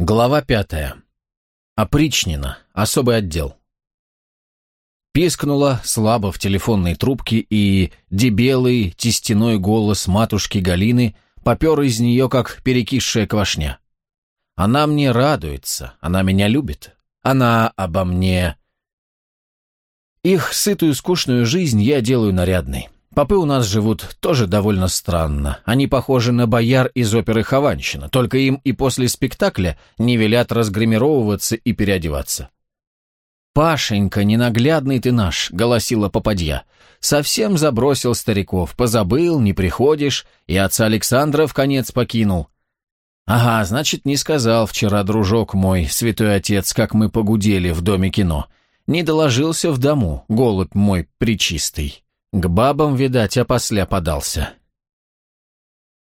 Глава пятая. Опричнина. Особый отдел. Пискнула слабо в телефонной трубке, и дебелый, тестяной голос матушки Галины попер из нее, как перекисшая квашня. Она мне радуется, она меня любит, она обо мне... Их сытую скучную жизнь я делаю нарядной. Попы у нас живут тоже довольно странно. Они похожи на бояр из оперы «Хованщина», только им и после спектакля не велят разгримировываться и переодеваться. «Пашенька, ненаглядный ты наш», — голосила попадья. «Совсем забросил стариков, позабыл, не приходишь, и отца Александра в конец покинул». «Ага, значит, не сказал вчера, дружок мой, святой отец, как мы погудели в доме кино. Не доложился в дому, голубь мой причистый». К бабам, видать, опосля подался.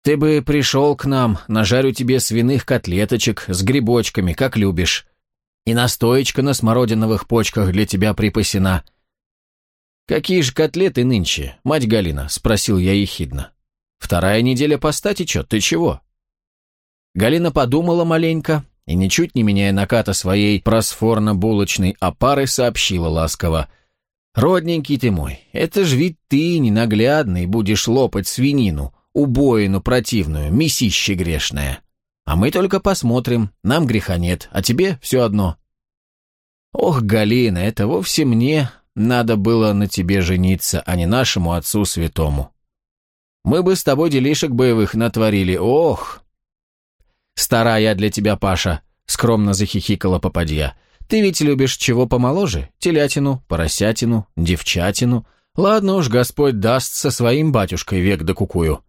Ты бы пришел к нам, нажарю тебе свиных котлеточек с грибочками, как любишь. И настоечка на смородиновых почках для тебя припасена. Какие же котлеты нынче, мать Галина? Спросил я ехидно. Вторая неделя поста течет, ты чего? Галина подумала маленько и, ничуть не меняя наката своей просфорно-булочной опары, сообщила ласково — «Родненький ты мой, это ж ведь ты, ненаглядный, будешь лопать свинину, убоину противную, мясище грешное. А мы только посмотрим, нам греха нет, а тебе все одно». «Ох, Галина, это вовсе мне надо было на тебе жениться, а не нашему отцу святому. Мы бы с тобой делишек боевых натворили, ох!» «Старая для тебя, Паша», — скромно захихикала попадья, — ты ведь любишь чего помоложе? Телятину, поросятину, девчатину. Ладно уж, Господь даст со своим батюшкой век да кукую.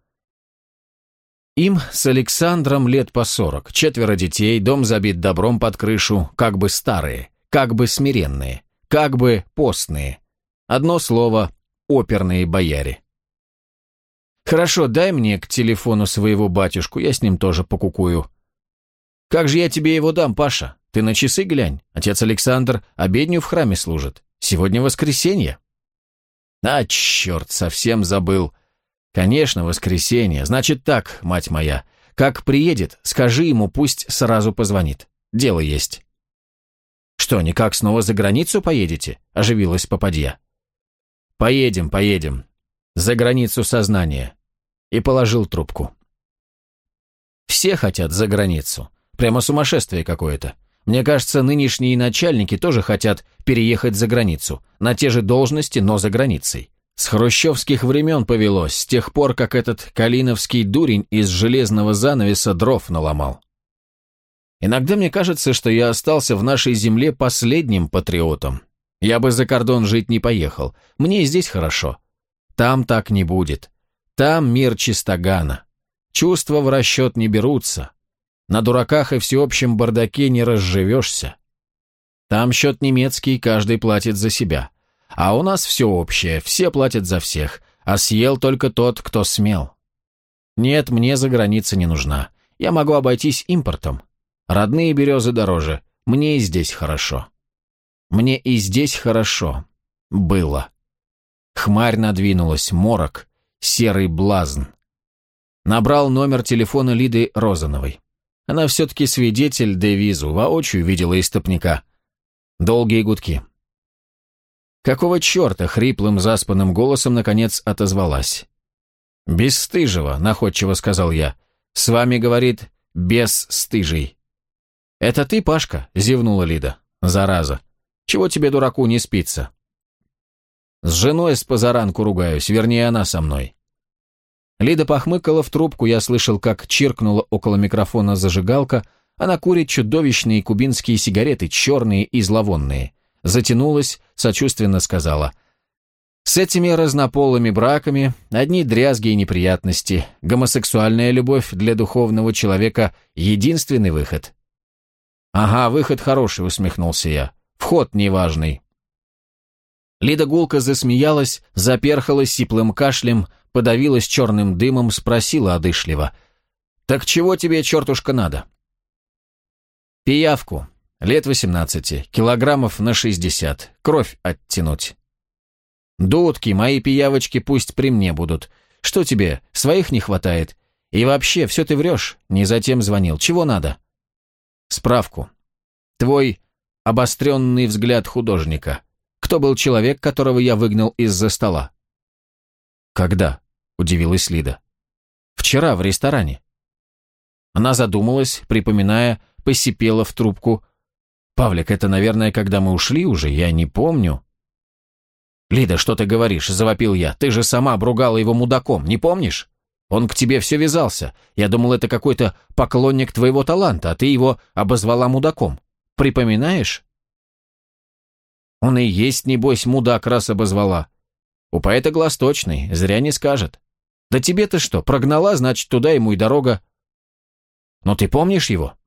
Им с Александром лет по сорок, четверо детей, дом забит добром под крышу, как бы старые, как бы смиренные, как бы постные. Одно слово – оперные бояре. Хорошо, дай мне к телефону своего батюшку, я с ним тоже покукую. Как же я тебе его дам, Паша? Ты на часы глянь. Отец Александр обедню в храме служит. Сегодня воскресенье. А, черт, совсем забыл. Конечно, воскресенье. Значит так, мать моя. Как приедет, скажи ему, пусть сразу позвонит. Дело есть. Что, никак снова за границу поедете? Оживилась попадья. Поедем, поедем. За границу сознания. И положил трубку. Все хотят за границу. Прямо сумасшествие какое-то. Мне кажется, нынешние начальники тоже хотят переехать за границу, на те же должности, но за границей. С хрущевских времен повелось, с тех пор, как этот калиновский дурень из железного занавеса дров наломал. Иногда мне кажется, что я остался в нашей земле последним патриотом. Я бы за кордон жить не поехал. Мне здесь хорошо. Там так не будет. Там мир чистогана. Чувства в расчет не берутся. На дураках и всеобщем бардаке не разживешься. Там счет немецкий, каждый платит за себя. А у нас все общее, все платят за всех, а съел только тот, кто смел. Нет, мне за граница не нужна. Я могу обойтись импортом. Родные березы дороже. Мне и здесь хорошо. Мне и здесь хорошо. Было. Хмарь надвинулась, морок, серый блазн. Набрал номер телефона Лиды Розановой. Она все-таки свидетель девизу, воочию видела истопника. Долгие гудки. Какого черта хриплым заспанным голосом наконец отозвалась? «Бесстыжего», — находчиво сказал я. «С вами, — говорит, — бесстыжий». «Это ты, Пашка?» — зевнула Лида. «Зараза! Чего тебе, дураку, не спится?» «С женой с позаранку ругаюсь, вернее, она со мной. Лида похмыкала в трубку, я слышал, как чиркнула около микрофона зажигалка, она курит чудовищные кубинские сигареты, черные и зловонные. Затянулась, сочувственно сказала. «С этими разнополыми браками одни дрязги и неприятности. Гомосексуальная любовь для духовного человека — единственный выход». «Ага, выход хороший», — усмехнулся я. «Вход неважный». Лида гулко засмеялась, заперхалась сиплым кашлем, подавилась черным дымом, спросила одышливо. «Так чего тебе, чертушка, надо?» «Пиявку. Лет восемнадцати. Килограммов на шестьдесят. Кровь оттянуть». «Дудки, мои пиявочки пусть при мне будут. Что тебе, своих не хватает? И вообще, все ты врешь. Не затем звонил. Чего надо?» Справку. Твой обостренный взгляд художника. Кто был человек, которого я выгнал из-за стола? Когда? Удивилась Лида. Вчера в ресторане. Она задумалась, припоминая, посипела в трубку. «Павлик, это, наверное, когда мы ушли уже, я не помню». «Лида, что ты говоришь?» – завопил я. «Ты же сама обругала его мудаком, не помнишь? Он к тебе все вязался. Я думал, это какой-то поклонник твоего таланта, а ты его обозвала мудаком. Припоминаешь?» «Он и есть, небось, мудак раз обозвала. У поэта глаз точный, зря не скажет. Да тебе-то что, прогнала, значит, туда ему и дорога. Но ты помнишь его?»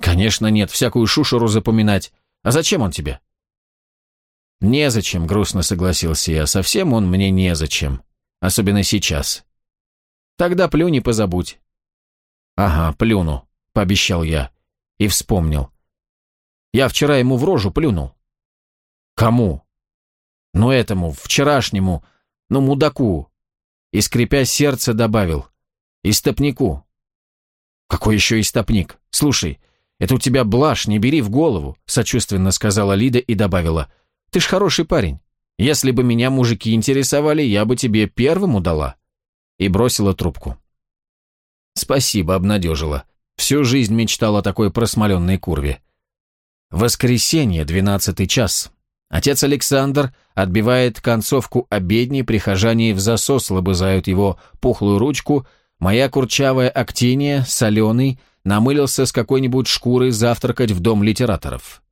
«Конечно нет, всякую шушеру запоминать. А зачем он тебе?» «Незачем», — грустно согласился я, — «совсем он мне незачем. Особенно сейчас. Тогда плюнь и позабудь». «Ага, плюну», — пообещал я. И вспомнил. «Я вчера ему в рожу плюнул». «Кому?» «Ну этому, вчерашнему, ну мудаку». И, скрипя сердце, добавил. «Истопнику». «Какой еще истопник? Слушай, это у тебя блажь, не бери в голову», сочувственно сказала Лида и добавила. Ты ж хороший парень. Если бы меня мужики интересовали, я бы тебе первому дала». И бросила трубку. «Спасибо», — обнадежила. Всю жизнь мечтала о такой просмоленной курве. Воскресенье, двенадцатый час. Отец Александр отбивает концовку обедни, прихожане в засос лобызают его пухлую ручку, моя курчавая актиния, соленый, намылился с какой-нибудь шкурой завтракать в дом литераторов.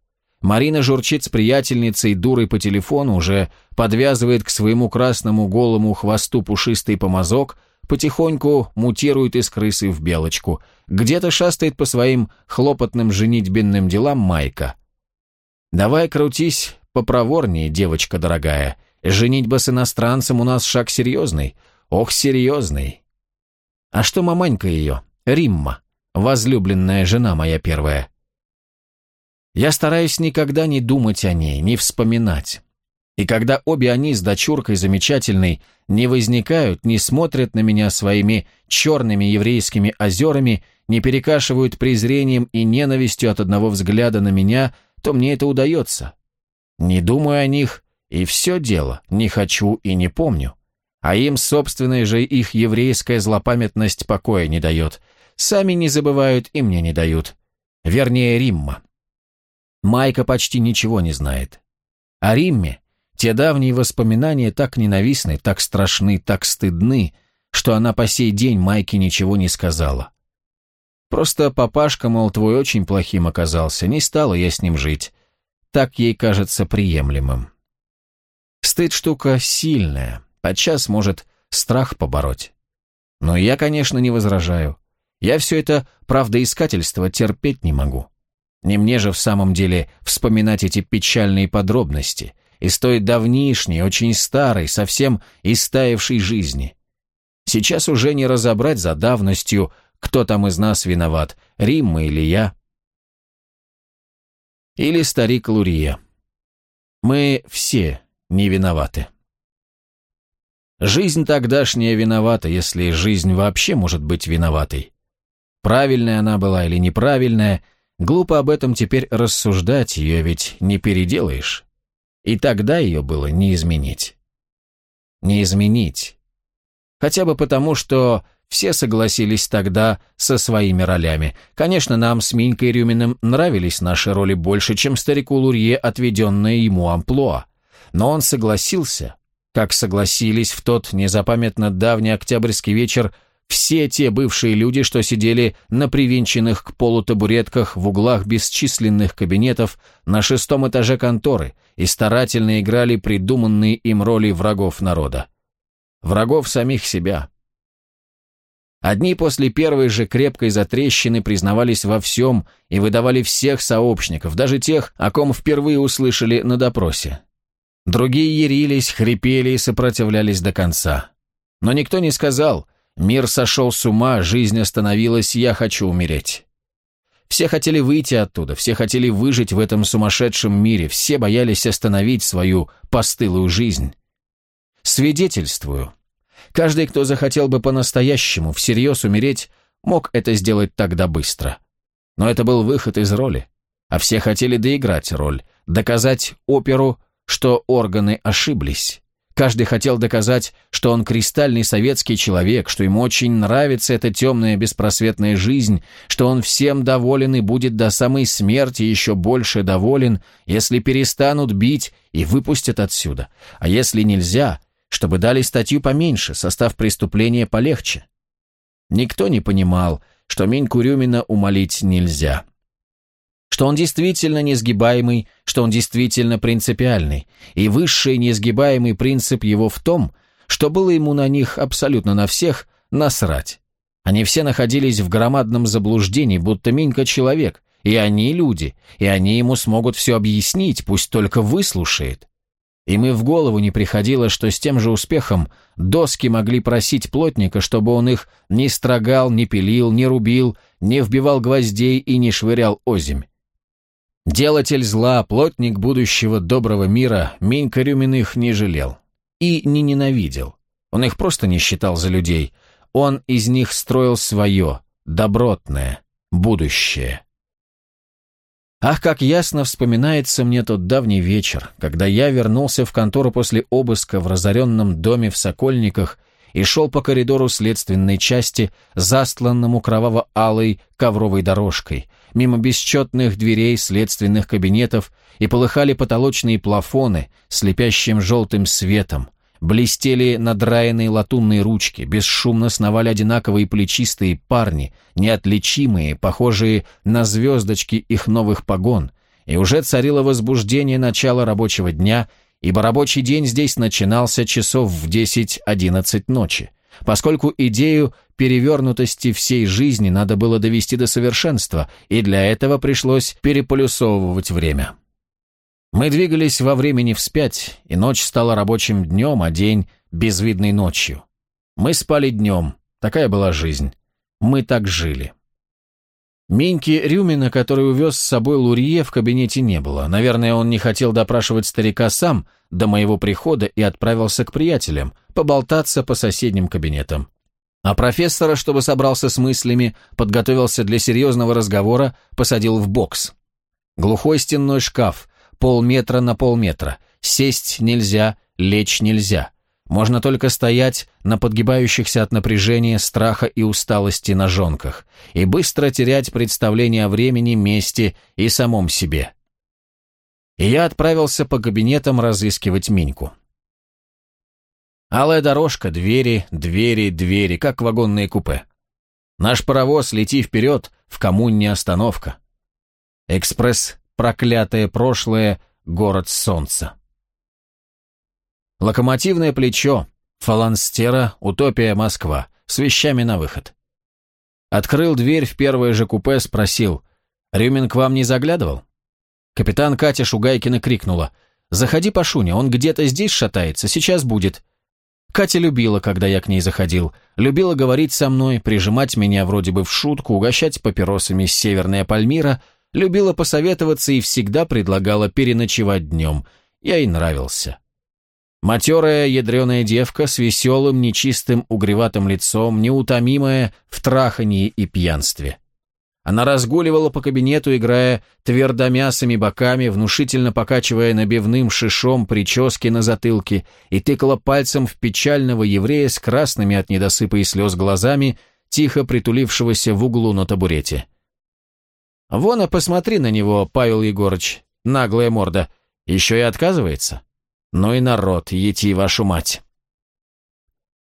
Марина журчит с приятельницей, дурой по телефону, уже подвязывает к своему красному голому хвосту пушистый помазок, потихоньку мутирует из крысы в белочку. Где-то шастает по своим хлопотным женитьбенным делам Майка. «Давай крутись попроворнее, девочка дорогая. Женитьба с иностранцем у нас шаг серьезный. Ох, серьезный. А что маманька ее? Римма, возлюбленная жена моя первая». Я стараюсь никогда не думать о ней, не вспоминать. И когда обе они с дочуркой замечательной не возникают, не смотрят на меня своими черными еврейскими озерами, не перекашивают презрением и ненавистью от одного взгляда на меня, то мне это удается. Не думаю о них, и все дело, не хочу и не помню. А им собственная же их еврейская злопамятность покоя не дает. Сами не забывают и мне не дают. Вернее, Римма. Майка почти ничего не знает. О Римме те давние воспоминания так ненавистны, так страшны, так стыдны, что она по сей день Майке ничего не сказала. Просто папашка, мол, твой очень плохим оказался, не стала я с ним жить. Так ей кажется приемлемым. Стыд штука сильная, подчас может страх побороть. Но я, конечно, не возражаю. Я все это правдоискательство терпеть не могу. Не мне же в самом деле вспоминать эти печальные подробности из той давнишней, очень старой, совсем истаившей жизни. Сейчас уже не разобрать за давностью, кто там из нас виноват, Римма или я. Или старик Лурия. Мы все не виноваты. Жизнь тогдашняя виновата, если жизнь вообще может быть виноватой. Правильная она была или неправильная – Глупо об этом теперь рассуждать, ее ведь не переделаешь. И тогда ее было не изменить. Не изменить. Хотя бы потому, что все согласились тогда со своими ролями. Конечно, нам с Минькой Рюминым нравились наши роли больше, чем старику Лурье, отведенное ему амплуа. Но он согласился, как согласились в тот незапамятно давний октябрьский вечер все те бывшие люди, что сидели на привинченных к полу табуретках в углах бесчисленных кабинетов на шестом этаже конторы и старательно играли придуманные им роли врагов народа. Врагов самих себя. Одни после первой же крепкой затрещины признавались во всем и выдавали всех сообщников, даже тех, о ком впервые услышали на допросе. Другие ярились, хрипели и сопротивлялись до конца. Но никто не сказал – Мир сошел с ума, жизнь остановилась, я хочу умереть. Все хотели выйти оттуда, все хотели выжить в этом сумасшедшем мире, все боялись остановить свою постылую жизнь. Свидетельствую. Каждый, кто захотел бы по-настоящему, всерьез умереть, мог это сделать тогда быстро. Но это был выход из роли. А все хотели доиграть роль, доказать оперу, что органы ошиблись. Каждый хотел доказать, что он кристальный советский человек, что ему очень нравится эта темная беспросветная жизнь, что он всем доволен и будет до самой смерти еще больше доволен, если перестанут бить и выпустят отсюда. А если нельзя, чтобы дали статью поменьше, состав преступления полегче. Никто не понимал, что Миньку Рюмина умолить нельзя что он действительно несгибаемый, что он действительно принципиальный, и высший несгибаемый принцип его в том, что было ему на них абсолютно на всех насрать. Они все находились в громадном заблуждении, будто Минька человек, и они люди, и они ему смогут все объяснить, пусть только выслушает. И в голову не приходило, что с тем же успехом доски могли просить плотника, чтобы он их не строгал, не пилил, не рубил, не вбивал гвоздей и не швырял озимь. Делатель зла, плотник будущего доброго мира, Минька Рюмин их не жалел. И не ненавидел. Он их просто не считал за людей. Он из них строил свое, добротное, будущее. Ах, как ясно вспоминается мне тот давний вечер, когда я вернулся в контору после обыска в разоренном доме в Сокольниках и шел по коридору следственной части, застланному кроваво-алой ковровой дорожкой, мимо бесчетных дверей следственных кабинетов, и полыхали потолочные плафоны слепящим желтым светом, блестели надраенные латунные ручки, бесшумно сновали одинаковые плечистые парни, неотличимые, похожие на звездочки их новых погон, и уже царило возбуждение начала рабочего дня, ибо рабочий день здесь начинался часов в 10-11 ночи поскольку идею перевернутости всей жизни надо было довести до совершенства, и для этого пришлось переполюсовывать время. Мы двигались во времени вспять, и ночь стала рабочим днем, а день – безвидной ночью. Мы спали днем, такая была жизнь. Мы так жили. Миньки Рюмина, который увез с собой Лурье, в кабинете не было. Наверное, он не хотел допрашивать старика сам до моего прихода и отправился к приятелям, поболтаться по соседним кабинетам. А профессора, чтобы собрался с мыслями, подготовился для серьезного разговора, посадил в бокс. Глухой стенной шкаф, полметра на полметра. Сесть нельзя, лечь нельзя. Можно только стоять на подгибающихся от напряжения, страха и усталости ножонках и быстро терять представление о времени, месте и самом себе. И я отправился по кабинетам разыскивать Миньку. Алая дорожка, двери, двери, двери, как вагонные купе. Наш паровоз, лети вперед, в коммуне остановка. Экспресс «Проклятое прошлое», город солнца. Локомотивное плечо, фаланстера, утопия Москва, с вещами на выход. Открыл дверь в первое же купе, спросил, «Рюмин к вам не заглядывал?» Капитан Катя Шугайкина крикнула, «Заходи, Пашуня, он где-то здесь шатается, сейчас будет». Катя любила, когда я к ней заходил, любила говорить со мной, прижимать меня вроде бы в шутку, угощать папиросами с Северная Пальмира, любила посоветоваться и всегда предлагала переночевать днем. Я ей нравился. Матерая ядреная девка с веселым, нечистым, угреватым лицом, неутомимая в трахании и пьянстве. Она разгуливала по кабинету, играя твердомясыми боками, внушительно покачивая набивным шишом прически на затылке, и тыкала пальцем в печального еврея с красными от недосыпа и слез глазами, тихо притулившегося в углу на табурете. «Вон, а посмотри на него, Павел Егорыч, наглая морда, еще и отказывается». Ну и народ, ети вашу мать.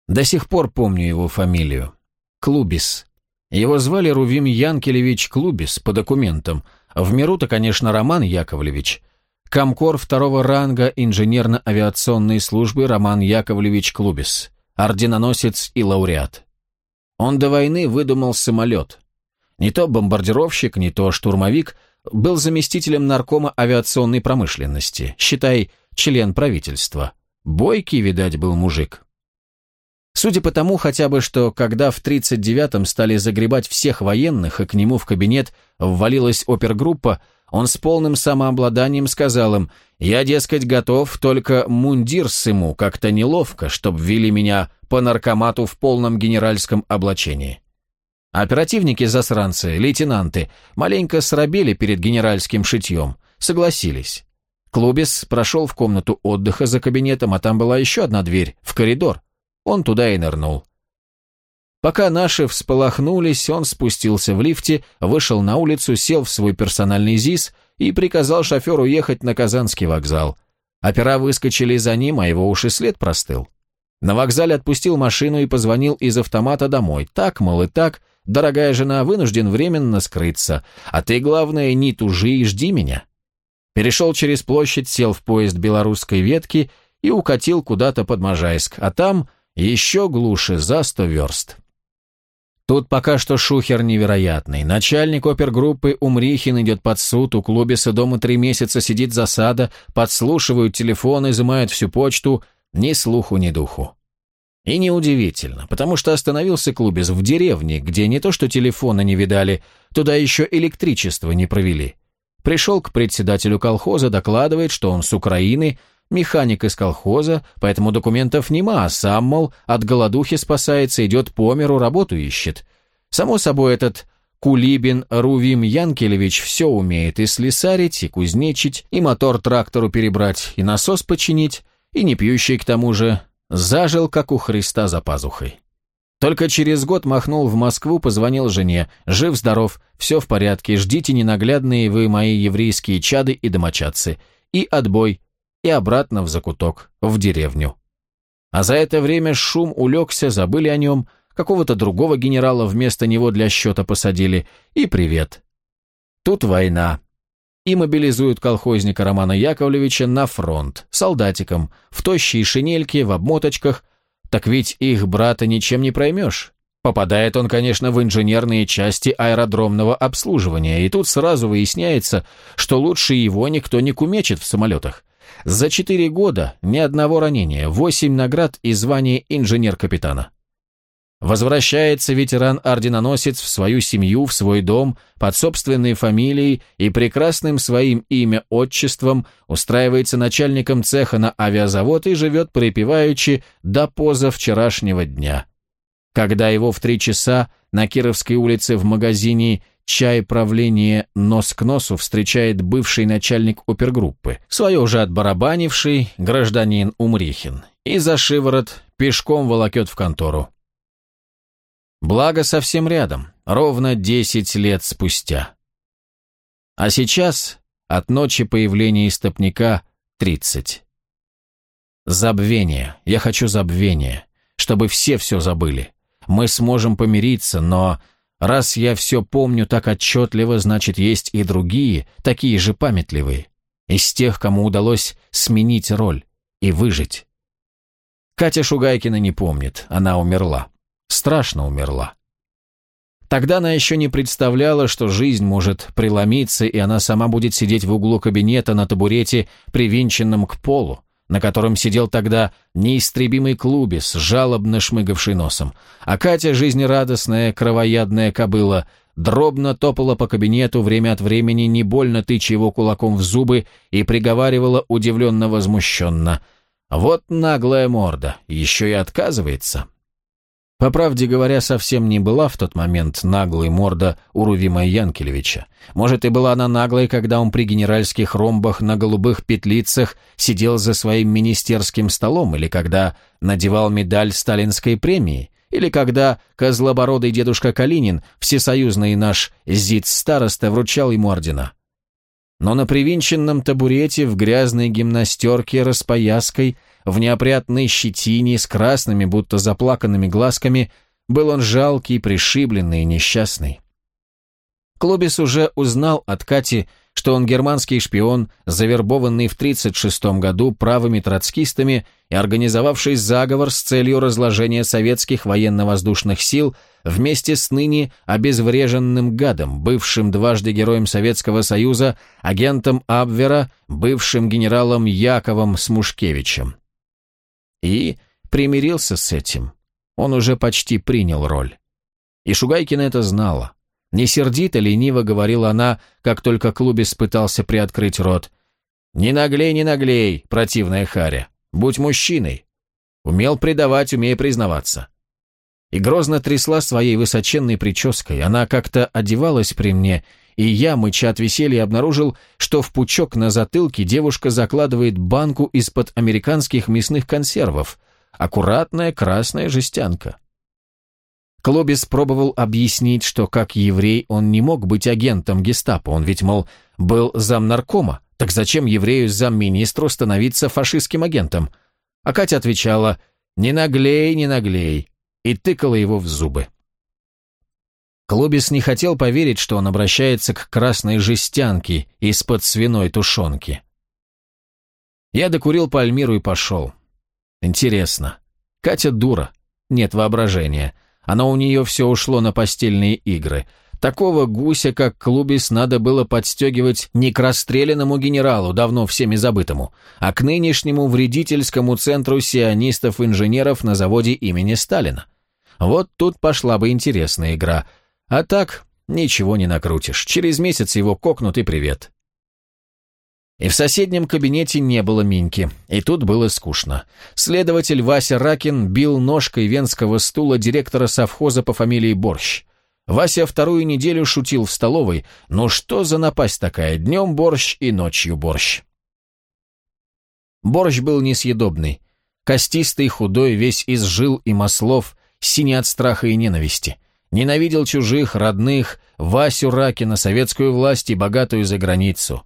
До сих пор помню его фамилию. Клубис. Его звали Рувим Янкелевич Клубис по документам. В миру-то, конечно, Роман Яковлевич. Комкор второго ранга инженерно-авиационной службы Роман Яковлевич Клубис. Орденоносец и лауреат. Он до войны выдумал самолет. Не то бомбардировщик, не то штурмовик, был заместителем наркома авиационной промышленности. Считай, член правительства. Бойкий, видать, был мужик. Судя по тому хотя бы, что когда в 39-м стали загребать всех военных, и к нему в кабинет ввалилась опергруппа, он с полным самообладанием сказал им, «Я, дескать, готов, только мундир сыму как-то неловко, чтоб ввели меня по наркомату в полном генеральском облачении». Оперативники-засранцы, лейтенанты, маленько срабели перед генеральским шитьем, согласились. Клубис прошел в комнату отдыха за кабинетом, а там была еще одна дверь, в коридор. Он туда и нырнул. Пока наши всполохнулись, он спустился в лифте, вышел на улицу, сел в свой персональный ЗИС и приказал шоферу ехать на Казанский вокзал. Опера выскочили за ним, а его уж и след простыл. На вокзале отпустил машину и позвонил из автомата домой. Так, мол, и так, дорогая жена, вынужден временно скрыться, а ты, главное, не тужи и жди меня. Перешел через площадь, сел в поезд белорусской ветки и укатил куда-то под Можайск, а там еще глуше, за сто верст. Тут пока что шухер невероятный. Начальник опергруппы Умрихин идет под суд, у клубиса дома три месяца сидит засада, подслушивают телефон, изымают всю почту, ни слуху, ни духу. И неудивительно, потому что остановился клубис в деревне, где не то что телефона не видали, туда еще электричество не провели. Пришел к председателю колхоза, докладывает, что он с Украины, механик из колхоза, поэтому документов нема, а сам, мол, от голодухи спасается, идет по миру, работу ищет. Само собой, этот Кулибин Рувим Янкелевич все умеет и слесарить, и кузнечить, и мотор трактору перебрать, и насос починить, и не пьющий к тому же, зажил, как у Христа за пазухой. Только через год махнул в Москву, позвонил жене. Жив-здоров, все в порядке, ждите ненаглядные вы мои еврейские чады и домочадцы. И отбой, и обратно в закуток, в деревню. А за это время шум улегся, забыли о нем, какого-то другого генерала вместо него для счета посадили, и привет. Тут война. И мобилизуют колхозника Романа Яковлевича на фронт, солдатиком, в тощей шинельке, в обмоточках, так ведь их брата ничем не проймешь. Попадает он, конечно, в инженерные части аэродромного обслуживания, и тут сразу выясняется, что лучше его никто не кумечет в самолетах. За четыре года ни одного ранения, восемь наград и звание инженер-капитана. Возвращается ветеран-орденоносец в свою семью, в свой дом, под собственной фамилией и прекрасным своим имя-отчеством, устраивается начальником цеха на авиазавод и живет припеваючи до поза вчерашнего дня. Когда его в три часа на Кировской улице в магазине чай правления нос к носу встречает бывший начальник опергруппы, свое уже отбарабанивший гражданин Умрихин, и за шиворот пешком волокет в контору. Благо совсем рядом, ровно десять лет спустя. А сейчас, от ночи появления истопника, тридцать. Забвение, я хочу забвения, чтобы все все забыли. Мы сможем помириться, но Раз я все помню так отчетливо, значит, есть и другие, такие же памятливые, из тех, кому удалось сменить роль и выжить. Катя Шугайкина не помнит, она умерла. Страшно умерла. Тогда она еще не представляла, что жизнь может преломиться, и она сама будет сидеть в углу кабинета на табурете, привинченном к полу, на котором сидел тогда неистребимый клубис, жалобно шмыгавший носом, а Катя, жизнерадостная, кровоядная кобыла, дробно топала по кабинету время от времени, не больно тыча его кулаком в зубы и приговаривала удивленно-возмущенно. «Вот наглая морда, еще и отказывается». По правде говоря, совсем не была в тот момент наглой морда Урувима Янкелевича. Может, и была она наглой, когда он при генеральских ромбах на голубых петлицах сидел за своим министерским столом, или когда надевал медаль сталинской премии, или когда козлобородый дедушка Калинин, всесоюзный наш зид-староста, вручал ему ордена. Но на привинченном табурете в грязной гимнастерке распояской – в неопрятной щетине, с красными, будто заплаканными глазками, был он жалкий, пришибленный и несчастный. Клубис уже узнал от Кати, что он германский шпион, завербованный в 1936 году правыми троцкистами и организовавший заговор с целью разложения советских военно-воздушных сил вместе с ныне обезвреженным гадом, бывшим дважды героем Советского Союза, агентом Абвера, бывшим генералом Яковом Смушкевичем. И примирился с этим. Он уже почти принял роль. И Шугайкина это знала. Не сердито, лениво говорила она, как только Клубис пытался приоткрыть рот. «Не наглей, не наглей, противная Харя. Будь мужчиной. Умел предавать, умей признаваться». и грозно трясла своей высоченной прической. Она как-то одевалась при мне, и я, мыча от веселья, обнаружил, что в пучок на затылке девушка закладывает банку из-под американских мясных консервов. Аккуратная красная жестянка. Клобис пробовал объяснить, что как еврей он не мог быть агентом гестапо, он ведь, мол, был замнаркома, так зачем еврею замминистру становиться фашистским агентом? А Катя отвечала «Не наглей, не наглей», и тыкала его в зубы. Клобис не хотел поверить, что он обращается к красной жестянке из-под свиной тушенки. Я докурил Пальмиру и пошел. Интересно. Катя дура. Нет воображения. Она у нее все ушло на постельные игры. Такого гуся, как Клубис, надо было подстегивать не к расстрелянному генералу, давно всеми забытому, а к нынешнему вредительскому центру сионистов-инженеров на заводе имени Сталина. Вот тут пошла бы интересная игра. А так, ничего не накрутишь. Через месяц его кокнут и привет. И в соседнем кабинете не было Миньки, и тут было скучно. Следователь Вася Ракин бил ножкой венского стула директора совхоза по фамилии Борщ. Вася вторую неделю шутил в столовой, ну что за напасть такая, днем борщ и ночью борщ. Борщ был несъедобный, костистый, худой, весь из жил и маслов, синий от страха и ненависти. Ненавидел чужих, родных, Васю Ракина, советскую власть и богатую за границу.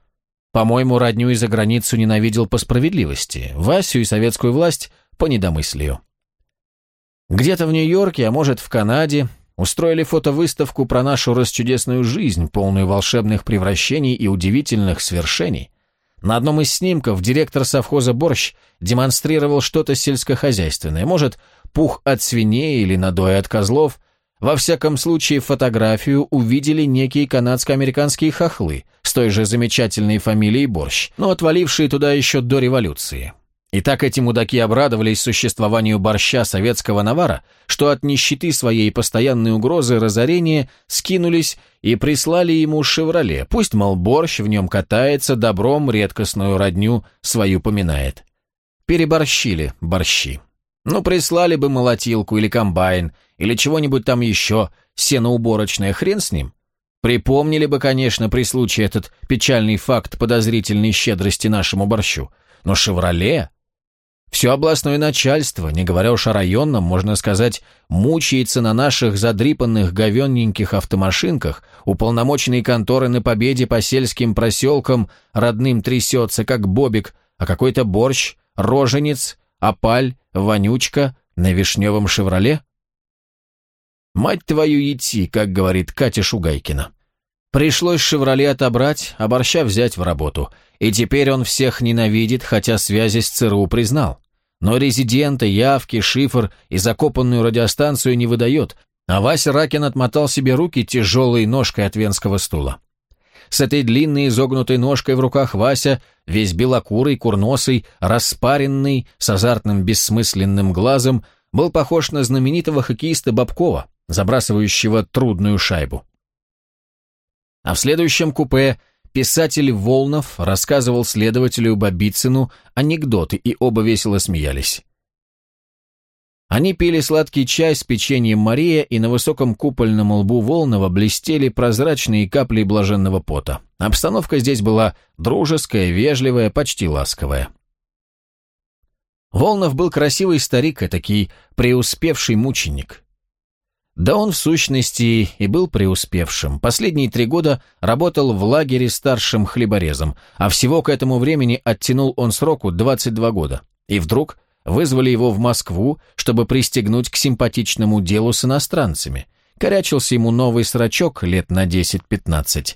По-моему, родню и за границу ненавидел по справедливости, Васю и советскую власть по недомыслию. Где-то в Нью-Йорке, а может в Канаде, устроили фотовыставку про нашу расчудесную жизнь, полную волшебных превращений и удивительных свершений. На одном из снимков директор совхоза «Борщ» демонстрировал что-то сельскохозяйственное, может, пух от свиней или надои от козлов. Во всяком случае, фотографию увидели некие канадско-американские хохлы с той же замечательной фамилией Борщ, но отвалившие туда еще до революции. И так эти мудаки обрадовались существованию борща советского навара, что от нищеты своей постоянной угрозы разорения скинулись и прислали ему «Шевроле». Пусть, мол, борщ в нем катается, добром редкостную родню свою поминает. Переборщили борщи. Ну, прислали бы молотилку или комбайн, или чего-нибудь там еще, сеноуборочное, хрен с ним. Припомнили бы, конечно, при случае этот печальный факт подозрительной щедрости нашему борщу. Но «Шевроле» Все областное начальство, не говоря уж о районном, можно сказать, мучается на наших задрипанных говенненьких автомашинках, уполномоченные конторы на победе по сельским проселкам родным трясется, как бобик, а какой-то борщ, роженец, опаль, вонючка на вишневом «Шевроле»? «Мать твою идти», как говорит Катя Шугайкина. Пришлось «Шевроле» отобрать, а борща взять в работу – и теперь он всех ненавидит, хотя связи с ЦРУ признал. Но резидента, явки, шифр и закопанную радиостанцию не выдает, а Вася Ракин отмотал себе руки тяжелой ножкой от венского стула. С этой длинной изогнутой ножкой в руках Вася, весь белокурый, курносый, распаренный, с азартным бессмысленным глазом, был похож на знаменитого хоккеиста Бабкова, забрасывающего трудную шайбу. А в следующем купе Писатель Волнов рассказывал следователю Бабицыну анекдоты, и оба весело смеялись. Они пили сладкий чай с печеньем Мария, и на высоком купольном лбу Волнова блестели прозрачные капли блаженного пота. Обстановка здесь была дружеская, вежливая, почти ласковая. Волнов был красивый старик, этакий преуспевший мученик. Да он в сущности и был преуспевшим. Последние три года работал в лагере старшим хлеборезом, а всего к этому времени оттянул он сроку 22 года. И вдруг вызвали его в Москву, чтобы пристегнуть к симпатичному делу с иностранцами. Корячился ему новый срачок лет на 10-15.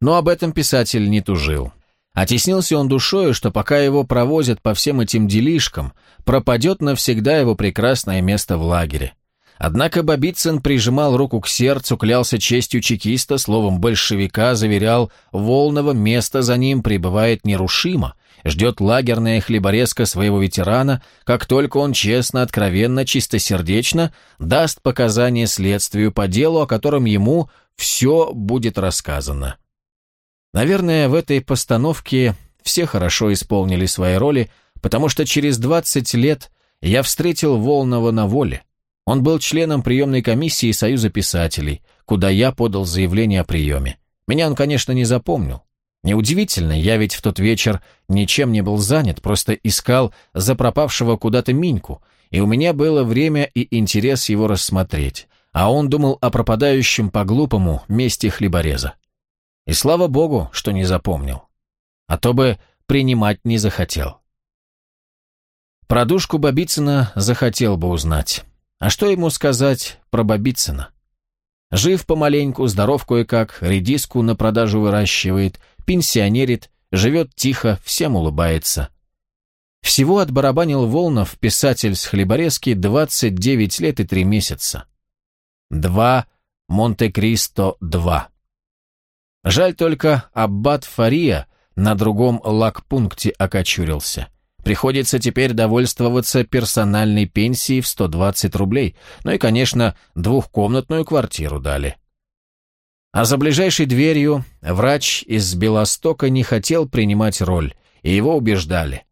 Но об этом писатель не тужил. Отеснился он душою, что пока его провозят по всем этим делишкам, пропадет навсегда его прекрасное место в лагере. Однако Бабицын прижимал руку к сердцу, клялся честью чекиста, словом большевика, заверял, Волного место за ним пребывает нерушимо, ждет лагерная хлеборезка своего ветерана, как только он честно, откровенно, чистосердечно даст показания следствию по делу, о котором ему все будет рассказано. Наверное, в этой постановке все хорошо исполнили свои роли, потому что через 20 лет я встретил Волного на воле, Он был членом приемной комиссии Союза писателей, куда я подал заявление о приеме. Меня он, конечно, не запомнил. Неудивительно, я ведь в тот вечер ничем не был занят, просто искал запропавшего куда-то Миньку, и у меня было время и интерес его рассмотреть, а он думал о пропадающем по-глупому месте хлебореза. И слава богу, что не запомнил. А то бы принимать не захотел. Про душку Бабицына захотел бы узнать. А что ему сказать про Бабицына? Жив помаленьку, здоров кое-как, редиску на продажу выращивает, пенсионерит, живет тихо, всем улыбается. Всего отбарабанил Волнов, писатель с Хлеборезки, 29 лет и 3 месяца. Два Монте-Кристо 2. Жаль только, аббат Фария на другом лагпункте окочурился. Приходится теперь довольствоваться персональной пенсией в 120 рублей, ну и, конечно, двухкомнатную квартиру дали. А за ближайшей дверью врач из Белостока не хотел принимать роль, и его убеждали.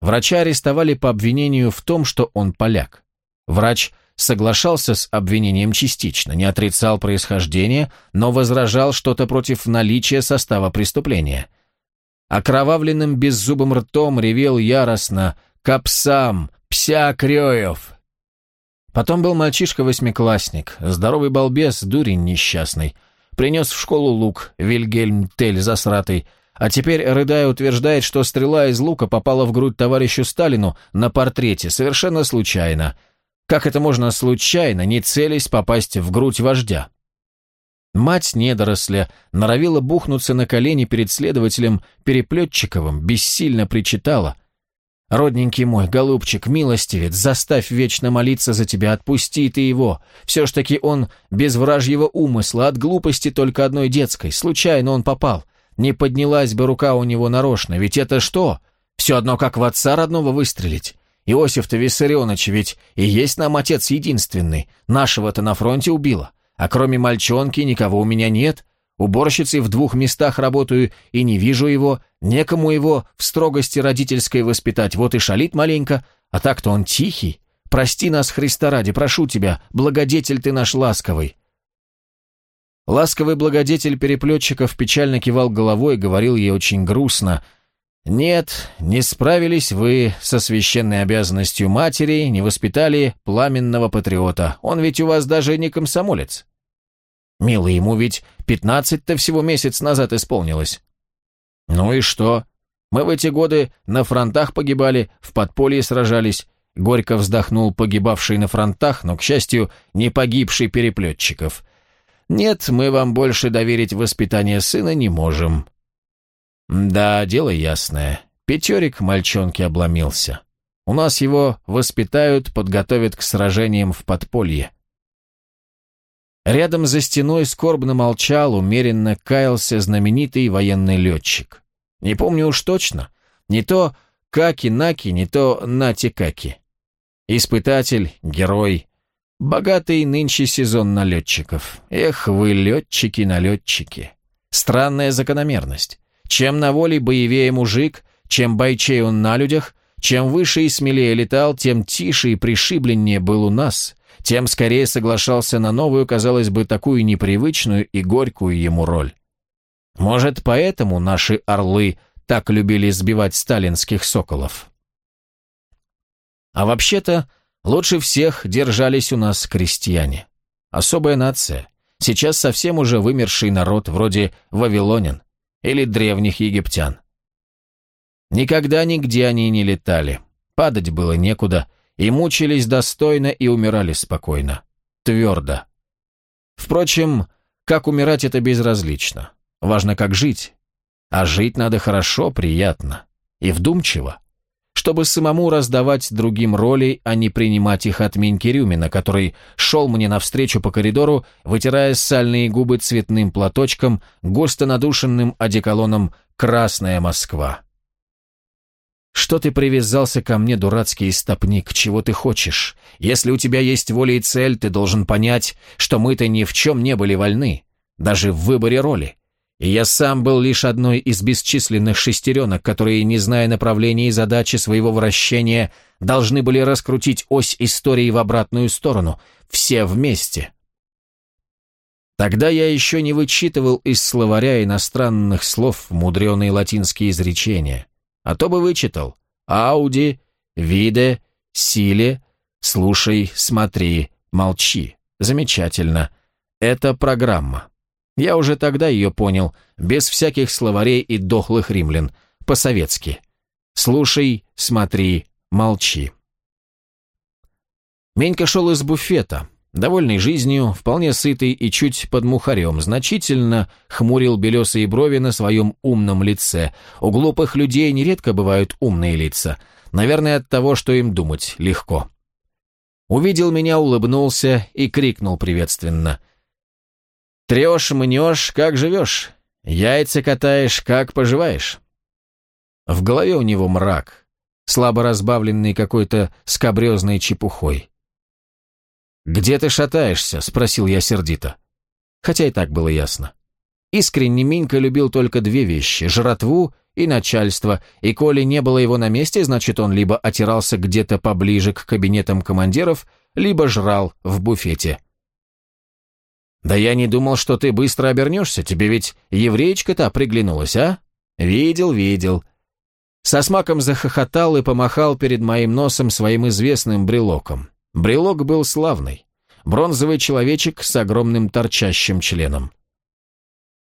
Врача арестовали по обвинению в том, что он поляк. Врач соглашался с обвинением частично, не отрицал происхождение, но возражал что-то против наличия состава преступления – Окровавленным беззубым ртом ревел яростно «Капсам! Пся Крёев!» Потом был мальчишка-восьмиклассник, здоровый балбес, дурень несчастный. Принес в школу лук, Вильгельм Тель засратый, а теперь, рыдая, утверждает, что стрела из лука попала в грудь товарищу Сталину на портрете совершенно случайно. Как это можно случайно, не целясь попасть в грудь вождя? Мать недоросля норовила бухнуться на колени перед следователем Переплетчиковым, бессильно причитала. «Родненький мой, голубчик, милостивец, заставь вечно молиться за тебя, отпусти ты его. Все ж таки он без вражьего умысла, от глупости только одной детской, случайно он попал. Не поднялась бы рука у него нарочно, ведь это что? Все одно как в отца родного выстрелить». Иосиф-то Виссарионович ведь и есть нам отец единственный, нашего-то на фронте убило. А кроме мальчонки никого у меня нет. Уборщицей в двух местах работаю и не вижу его, некому его в строгости родительской воспитать, вот и шалит маленько, а так-то он тихий. Прости нас, Христа ради, прошу тебя, благодетель ты наш ласковый». Ласковый благодетель переплетчиков печально кивал головой и говорил ей очень грустно – «Нет, не справились вы со священной обязанностью матери, не воспитали пламенного патриота. Он ведь у вас даже не комсомолец». «Милый, ему ведь пятнадцать-то всего месяц назад исполнилось». «Ну и что? Мы в эти годы на фронтах погибали, в подполье сражались». Горько вздохнул погибавший на фронтах, но, к счастью, не погибший переплетчиков. «Нет, мы вам больше доверить воспитание сына не можем. Да, дело ясное. Пятерик мальчонки обломился. У нас его воспитают, подготовят к сражениям в подполье. Рядом за стеной скорбно молчал, умеренно каялся знаменитый военный летчик. Не помню уж точно. Не то Каки-Наки, не то Нати-Каки. Испытатель, герой. Богатый нынче сезон налетчиков. Эх вы, летчики-налетчики. Странная закономерность. Чем на воле боевее мужик, чем бойчей он на людях, чем выше и смелее летал, тем тише и пришибленнее был у нас, тем скорее соглашался на новую, казалось бы, такую непривычную и горькую ему роль. Может, поэтому наши орлы так любили сбивать сталинских соколов? А вообще-то, лучше всех держались у нас крестьяне. Особая нация. Сейчас совсем уже вымерший народ, вроде вавилонин или древних египтян. Никогда нигде они не летали, падать было некуда, и мучились достойно и умирали спокойно, твердо. Впрочем, как умирать это безразлично, важно как жить, а жить надо хорошо, приятно и вдумчиво чтобы самому раздавать другим роли, а не принимать их от Миньки Рюмина, который шел мне навстречу по коридору, вытирая сальные губы цветным платочком, густо надушенным одеколоном «Красная Москва». «Что ты привязался ко мне, дурацкий истопник? Чего ты хочешь? Если у тебя есть воля и цель, ты должен понять, что мы-то ни в чем не были вольны, даже в выборе роли. и я сам был лишь одной из бесчисленных шестеренок, которые, не зная направления и задачи своего вращения, должны были раскрутить ось истории в обратную сторону, все вместе. Тогда я еще не вычитывал из словаря иностранных слов мудреные латинские изречения, а то бы вычитал «ауди», «виде», «силе», «слушай», «смотри», «молчи». Замечательно. Это программа. Я уже тогда ее понял, без всяких словарей и дохлых римлян, по-советски. Слушай, смотри, молчи. Менька шел из буфета, довольный жизнью, вполне сытый и чуть под мухарем, значительно хмурил белесые брови на своем умном лице. У глупых людей нередко бывают умные лица, наверное, от того, что им думать легко. Увидел меня, улыбнулся и крикнул приветственно. Трешь, мнешь, как живешь. Яйца катаешь, как поживаешь. В голове у него мрак, слабо разбавленный какой-то скобрезной чепухой. «Где ты шатаешься?» — спросил я сердито. Хотя и так было ясно. Искренне Минька любил только две вещи — жратву и начальство, и коли не было его на месте, значит, он либо отирался где-то поближе к кабинетам командиров, либо жрал в буфете. «Да я не думал, что ты быстро обернешься. Тебе ведь евреечка-то приглянулась, а? Видел, видел». Со смаком захохотал и помахал перед моим носом своим известным брелоком. Брелок был славный. Бронзовый человечек с огромным торчащим членом.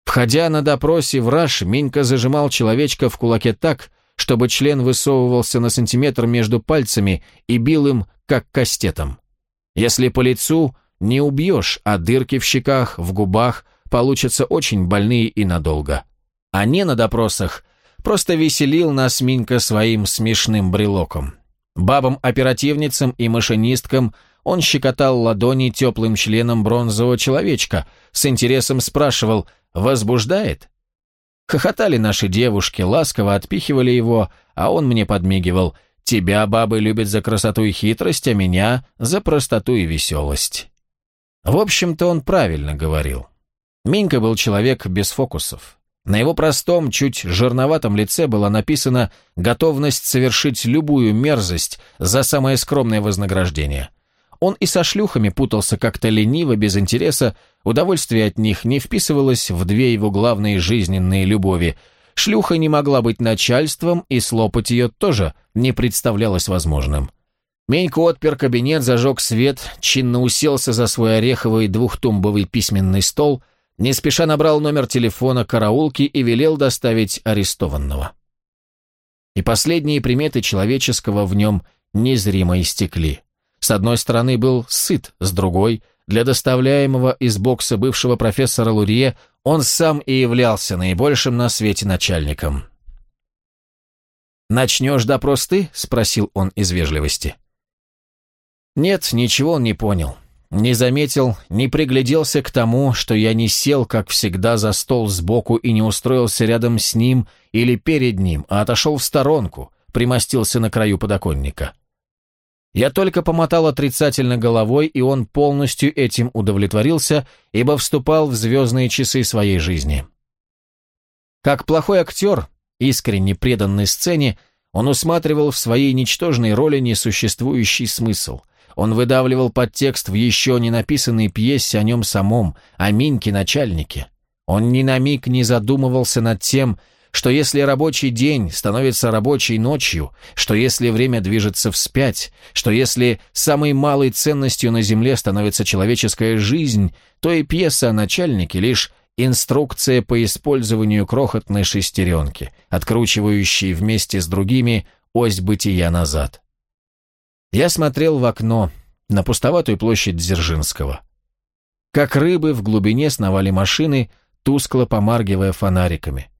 Входя на допросе в раж, Минька зажимал человечка в кулаке так, чтобы член высовывался на сантиметр между пальцами и бил им, как кастетом. Если по лицу, не убьешь, а дырки в щеках, в губах получатся очень больные и надолго. А не на допросах просто веселил нас Минька своим смешным брелоком. Бабам-оперативницам и машинисткам он щекотал ладони теплым членом бронзового человечка, с интересом спрашивал «Возбуждает?». Хохотали наши девушки, ласково отпихивали его, а он мне подмигивал «Тебя бабы любят за красоту и хитрость, а меня за простоту и веселость». В общем-то, он правильно говорил. Минька был человек без фокусов. На его простом, чуть жирноватом лице была написана готовность совершить любую мерзость за самое скромное вознаграждение. Он и со шлюхами путался как-то лениво, без интереса, удовольствие от них не вписывалось в две его главные жизненные любови. Шлюха не могла быть начальством, и слопать ее тоже не представлялось возможным. Менько отпер кабинет, зажег свет, чинно уселся за свой ореховый двухтумбовый письменный стол, не спеша набрал номер телефона караулки и велел доставить арестованного. И последние приметы человеческого в нем незримо истекли. С одной стороны был сыт, с другой, для доставляемого из бокса бывшего профессора Лурье, он сам и являлся наибольшим на свете начальником. «Начнешь допрос ты?» — спросил он из вежливости. Нет, ничего он не понял. Не заметил, не пригляделся к тому, что я не сел, как всегда, за стол сбоку и не устроился рядом с ним или перед ним, а отошел в сторонку, примостился на краю подоконника. Я только помотал отрицательно головой, и он полностью этим удовлетворился, ибо вступал в звездные часы своей жизни. Как плохой актер, искренне преданный сцене, он усматривал в своей ничтожной роли несуществующий смысл – он выдавливал подтекст в еще не написанной пьесе о нем самом, о Миньке-начальнике. Он ни на миг не задумывался над тем, что если рабочий день становится рабочей ночью, что если время движется вспять, что если самой малой ценностью на земле становится человеческая жизнь, то и пьеса о начальнике лишь инструкция по использованию крохотной шестеренки, откручивающей вместе с другими ось бытия назад. Я смотрел в окно на пустоватую площадь Дзержинского. Как рыбы в глубине сновали машины, тускло помаргивая фонариками.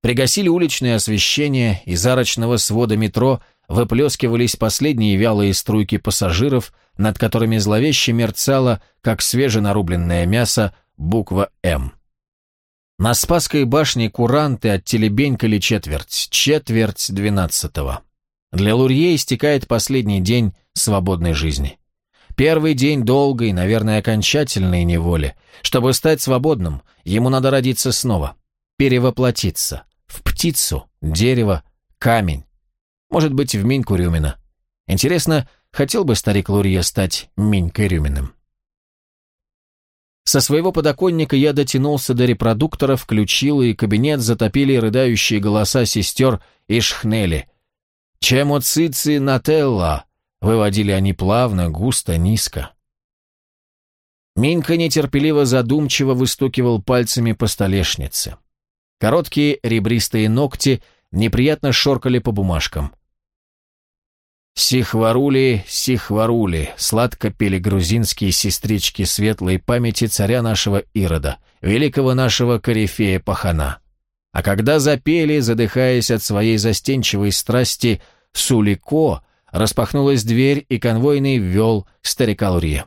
Пригасили уличное освещение, из арочного свода метро выплескивались последние вялые струйки пассажиров, над которыми зловеще мерцала, как свеженарубленное мясо, буква «М». На Спасской башне куранты оттелебенькали четверть, четверть двенадцатого. Для Лурье истекает последний день свободной жизни. Первый день долгой, наверное, окончательной неволи. Чтобы стать свободным, ему надо родиться снова. перевоплотиться в птицу, дерево, камень. Может быть, в Миньку Рюмина. Интересно, хотел бы старик Лурье стать Минькой Рюминым? Со своего подоконника я дотянулся до репродуктора, включил, и кабинет затопили рыдающие голоса сестер и шхнели. «Чему цици нателла?» — выводили они плавно, густо, низко. Минька нетерпеливо задумчиво выстукивал пальцами по столешнице. Короткие ребристые ногти неприятно шоркали по бумажкам. «Сихварули, сихварули», — сладко пели грузинские сестрички светлой памяти царя нашего Ирода, великого нашего корифея Пахана. А когда запели, задыхаясь от своей застенчивой страсти, Сулико, распахнулась дверь, и конвойный ввел старика Лурье.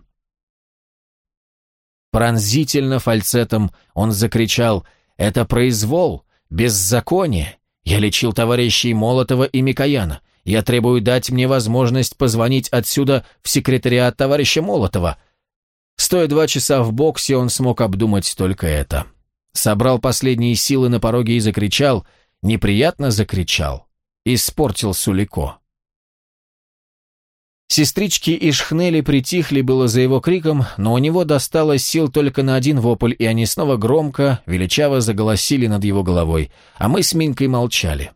Пронзительно фальцетом он закричал «Это произвол, беззаконие! Я лечил товарищей Молотова и Микояна. Я требую дать мне возможность позвонить отсюда в секретариат товарища Молотова». Стоя два часа в боксе, он смог обдумать только это. Собрал последние силы на пороге и закричал, неприятно закричал, испортил Сулико. Сестрички и шхнели притихли было за его криком, но у него досталось сил только на один вопль, и они снова громко, величаво заголосили над его головой, а мы с Минкой молчали.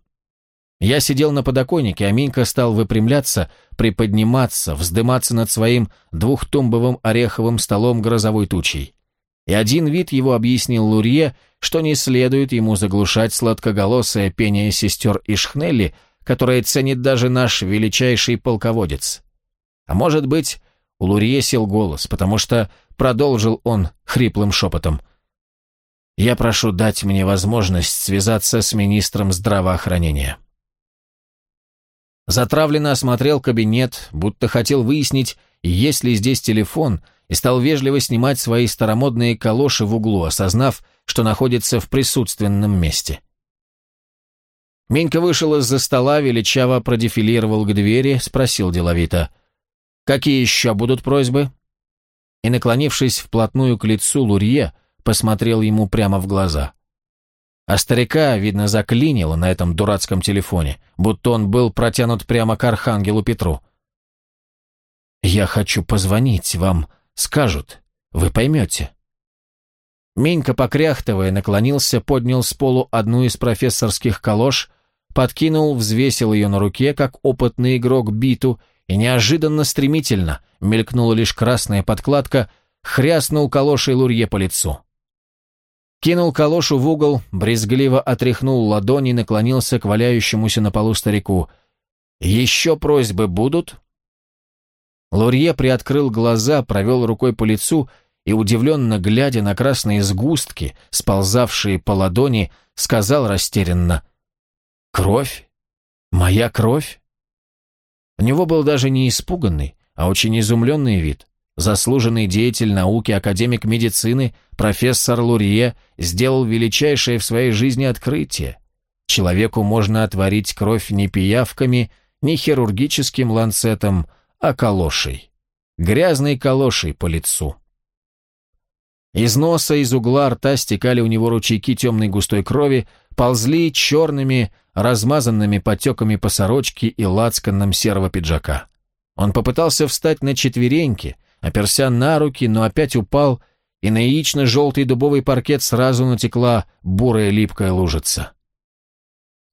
Я сидел на подоконнике, а Минка стал выпрямляться, приподниматься, вздыматься над своим двухтумбовым ореховым столом грозовой тучей. И один вид его объяснил Лурье, что не следует ему заглушать сладкоголосое пение сестер Ишхнелли, которое ценит даже наш величайший полководец. А может быть, у Лурье сел голос, потому что продолжил он хриплым шепотом. «Я прошу дать мне возможность связаться с министром здравоохранения». Затравленно осмотрел кабинет, будто хотел выяснить, есть ли здесь телефон, и стал вежливо снимать свои старомодные калоши в углу, осознав, что находится в присутственном месте. Минька вышел из-за стола, величаво продефилировал к двери, спросил деловито — Какие еще будут просьбы?» И, наклонившись вплотную к лицу Лурье, посмотрел ему прямо в глаза. А старика, видно, заклинило на этом дурацком телефоне, будто он был протянут прямо к Архангелу Петру. «Я хочу позвонить, вам скажут, вы поймете». Минька, покряхтывая, наклонился, поднял с полу одну из профессорских калош, подкинул, взвесил ее на руке, как опытный игрок биту, и неожиданно стремительно мелькнула лишь красная подкладка, хряснул калошей Лурье по лицу. Кинул калошу в угол, брезгливо отряхнул ладони и наклонился к валяющемуся на полу старику. «Еще просьбы будут?» Лурье приоткрыл глаза, провел рукой по лицу и, удивленно глядя на красные сгустки, сползавшие по ладони, сказал растерянно «Кровь? Моя кровь?» У него был даже не испуганный, а очень изумленный вид. Заслуженный деятель науки, академик медицины, профессор Лурье сделал величайшее в своей жизни открытие. Человеку можно отварить кровь не пиявками, не хирургическим ланцетом, а калошей. Грязной калошей по лицу. Из носа, из угла рта стекали у него ручейки темной густой крови, ползли черными, размазанными потеками по сорочке и лацканном серого пиджака. Он попытался встать на четвереньки, оперся на руки, но опять упал, и на яично-желтый дубовый паркет сразу натекла бурая липкая лужица.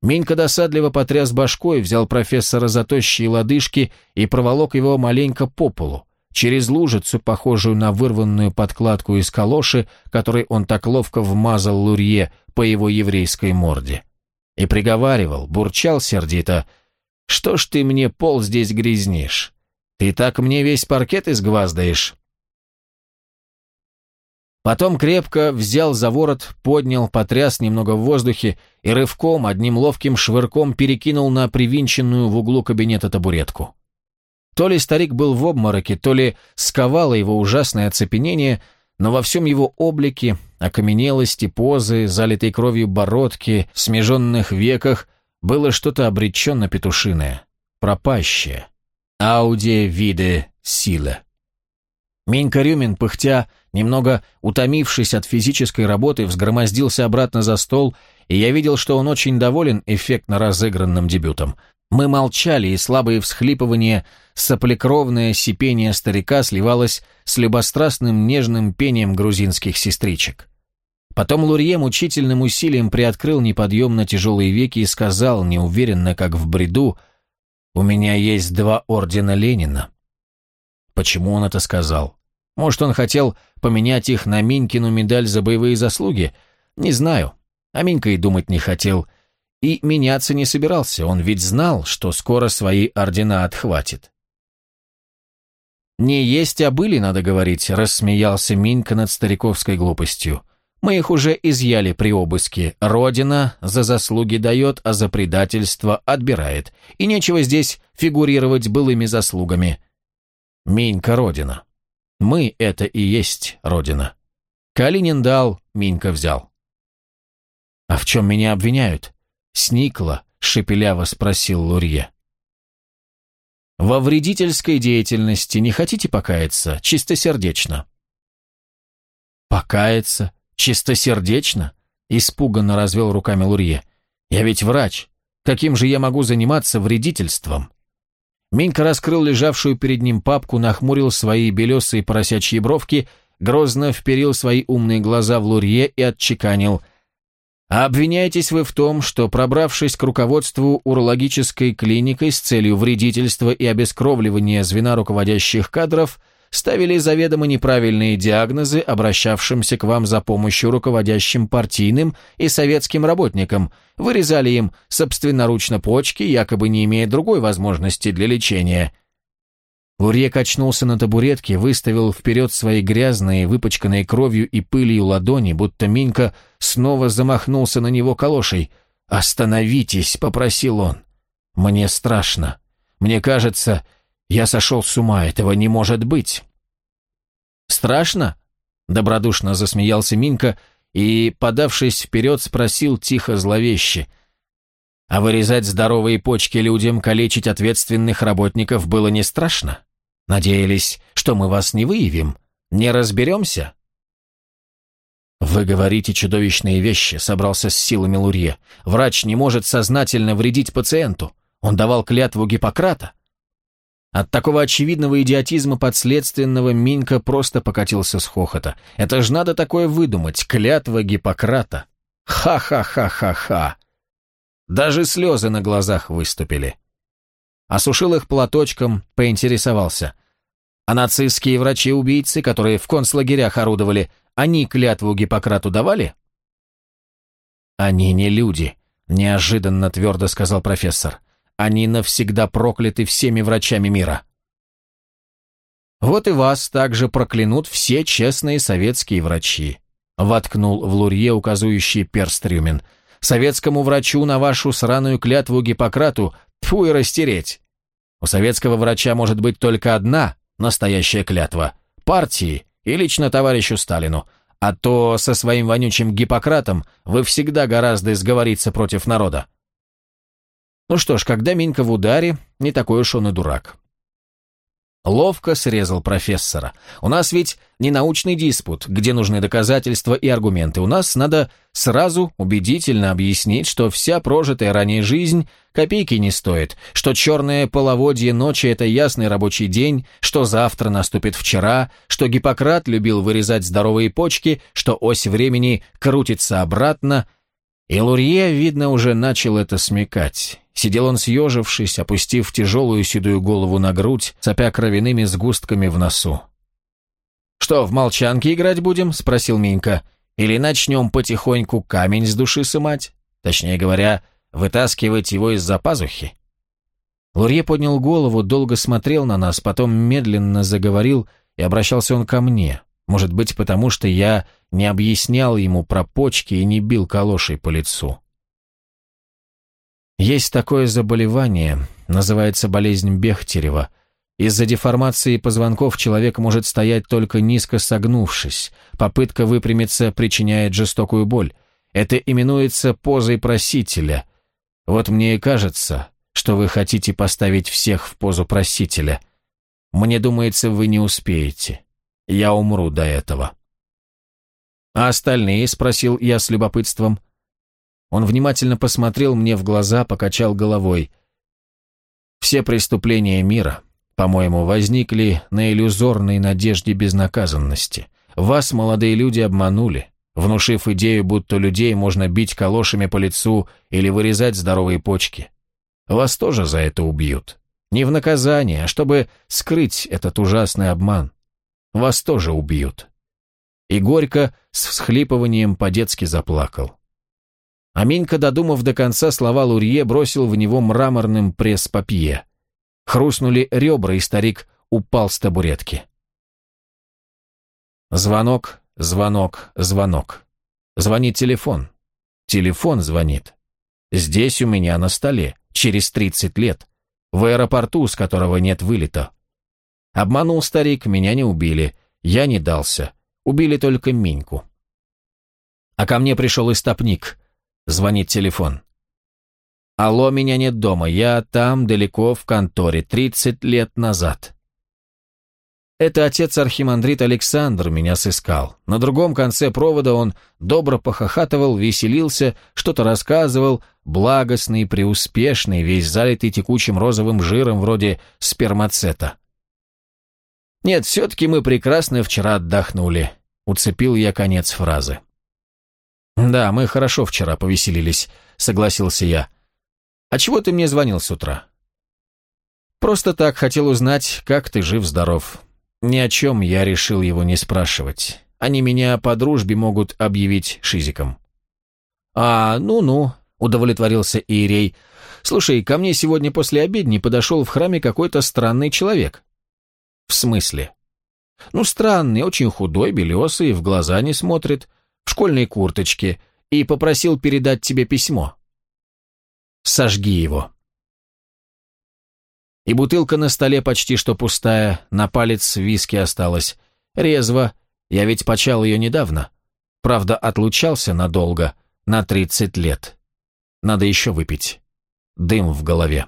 Минька досадливо потряс башкой, взял профессора за тощие лодыжки и проволок его маленько по полу, через лужицу, похожую на вырванную подкладку из калоши, которой он так ловко вмазал Лурье по его еврейской морде. И приговаривал, бурчал сердито, «Что ж ты мне пол здесь грязнишь? Ты так мне весь паркет изгваздаешь». Потом крепко взял за ворот, поднял, потряс немного в воздухе и рывком, одним ловким швырком перекинул на привинченную в углу кабинета табуретку. То ли старик был в обмороке, то ли сковало его ужасное оцепенение, но во всем его облике, окаменелости, позы, залитой кровью бородки, смеженных веках, было что-то обреченно петушиное, пропащее. Ауде виде сила. Минька Рюмин, пыхтя, немного утомившись от физической работы, взгромоздился обратно за стол и я видел, что он очень доволен эффектно разыгранным дебютом. Мы молчали, и слабые всхлипывания, соплекровное сипение старика сливалось с любострастным нежным пением грузинских сестричек. Потом Лурье мучительным усилием приоткрыл неподъемно тяжелые веки и сказал, неуверенно, как в бреду, «У меня есть два ордена Ленина». Почему он это сказал? Может, он хотел поменять их на Минькину медаль за боевые заслуги? Не знаю. А Минька и думать не хотел. И меняться не собирался, он ведь знал, что скоро свои ордена отхватит. «Не есть, а были, надо говорить», — рассмеялся Минька над стариковской глупостью. Мы их уже изъяли при обыске. Родина за заслуги дает, а за предательство отбирает. И нечего здесь фигурировать былыми заслугами. Минька Родина. Мы — это и есть Родина. Калинин дал, Минька взял. «А в чем меня обвиняют?» Сникла, шепеляво спросил Лурье. «Во вредительской деятельности не хотите покаяться? Чистосердечно». «Покаяться? «Чистосердечно?» – испуганно развел руками Лурье. «Я ведь врач. Каким же я могу заниматься вредительством?» Минька раскрыл лежавшую перед ним папку, нахмурил свои белесые поросячьи бровки, грозно вперил свои умные глаза в Лурье и отчеканил. «А обвиняетесь вы в том, что, пробравшись к руководству урологической клиникой с целью вредительства и обескровливания звена руководящих кадров – ставили заведомо неправильные диагнозы обращавшимся к вам за помощью руководящим партийным и советским работникам, вырезали им собственноручно почки, якобы не имея другой возможности для лечения. Лурье качнулся на табуретке, выставил вперед свои грязные, выпачканные кровью и пылью ладони, будто Минька снова замахнулся на него калошей. «Остановитесь!» — попросил он. «Мне страшно. Мне кажется, я сошел с ума, этого не может быть. Страшно? Добродушно засмеялся Минка и, подавшись вперед, спросил тихо зловеще. А вырезать здоровые почки людям, калечить ответственных работников было не страшно? Надеялись, что мы вас не выявим? Не разберемся? «Вы говорите чудовищные вещи», — собрался с силами Лурье. «Врач не может сознательно вредить пациенту. Он давал клятву Гиппократа. От такого очевидного идиотизма подследственного Минька просто покатился с хохота. Это ж надо такое выдумать, клятва Гиппократа. Ха-ха-ха-ха-ха. Даже слезы на глазах выступили. Осушил их платочком, поинтересовался. А нацистские врачи-убийцы, которые в концлагерях орудовали, они клятву Гиппократу давали? Они не люди, неожиданно твердо сказал профессор. Они навсегда прокляты всеми врачами мира. Вот и вас также проклянут все честные советские врачи. Воткнул в лурье указывающий перст Рюмин. Советскому врачу на вашу сраную клятву Гиппократу тьфу и растереть. У советского врача может быть только одна настоящая клятва – партии и лично товарищу Сталину, а то со своим вонючим Гиппократом вы всегда гораздо сговориться против народа. Ну что ж, когда Минька в ударе, не такой уж он и дурак. Ловко срезал профессора. У нас ведь не научный диспут, где нужны доказательства и аргументы. У нас надо сразу убедительно объяснить, что вся прожитая ранее жизнь копейки не стоит, что черное половодье ночи – это ясный рабочий день, что завтра наступит вчера, что Гиппократ любил вырезать здоровые почки, что ось времени крутится обратно – и Лурье, видно, уже начал это смекать. Сидел он съежившись, опустив тяжелую седую голову на грудь, цапя кровяными сгустками в носу. «Что, в молчанке играть будем?» — спросил Минька. «Или начнем потихоньку камень с души сымать? Точнее говоря, вытаскивать его из-за пазухи?» Лурье поднял голову, долго смотрел на нас, потом медленно заговорил, и обращался он ко мне. Может быть, потому что я не объяснял ему про почки и не бил калошей по лицу. Есть такое заболевание, называется болезнь Бехтерева. Из-за деформации позвонков человек может стоять только низко согнувшись. Попытка выпрямиться причиняет жестокую боль. Это именуется позой просителя. Вот мне и кажется, что вы хотите поставить всех в позу просителя. Мне думается, вы не успеете. Я умру до этого. «А остальные?» — спросил я с любопытством. Он внимательно посмотрел мне в глаза, покачал головой. «Все преступления мира, по-моему, возникли на иллюзорной надежде безнаказанности. Вас, молодые люди, обманули, внушив идею, будто людей можно бить калошами по лицу или вырезать здоровые почки. Вас тоже за это убьют. Не в наказание, а чтобы скрыть этот ужасный обман. Вас тоже убьют. И горько с всхлипыванием по-детски заплакал. Аминька, додумав до конца слова Лурье, бросил в него мраморным пресс-папье. Хрустнули ребра, и старик упал с табуретки. Звонок, звонок, звонок. Звонит телефон. Телефон звонит. Здесь у меня на столе, через 30 лет. В аэропорту, с которого нет вылета. Обманул старик, меня не убили. Я не дался. Убили только Миньку. А ко мне пришел истопник. Звонит телефон. «Алло, меня нет дома. Я там, далеко, в конторе, 30 лет назад». Это отец архимандрит Александр меня сыскал. На другом конце провода он добро похохатывал, веселился, что-то рассказывал, благостный, преуспешный, весь залитый текучим розовым жиром вроде спермацета. «Нет, все-таки мы прекрасно вчера отдохнули», — уцепил я конец фразы. «Да, мы хорошо вчера повеселились», — согласился я. «А чего ты мне звонил с утра?» «Просто так хотел узнать, как ты жив-здоров. Ни о чем я решил его не спрашивать. Они меня по дружбе могут объявить шизиком». «А, ну-ну», — удовлетворился Иерей. «Слушай, ко мне сегодня после обедни подошел в храме какой-то странный человек». «В смысле?» «Ну, странный, очень худой, белесый, в глаза не смотрит, в школьной курточке, и попросил передать тебе письмо». «Сожги его». И бутылка на столе почти что пустая, на палец виски осталась. Резво, я ведь почал ее недавно. Правда, отлучался надолго, на тридцать лет. Надо еще выпить. Дым в голове.